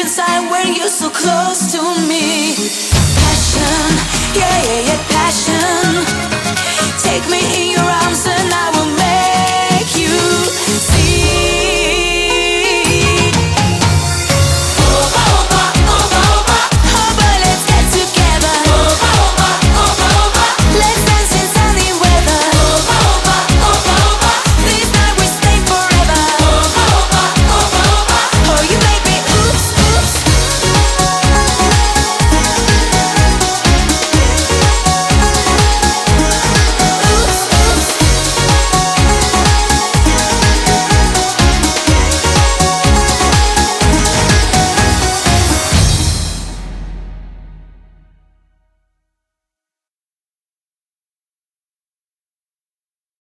inside when you're so close to me. Passion, yeah, yeah, yeah, passion. Take me in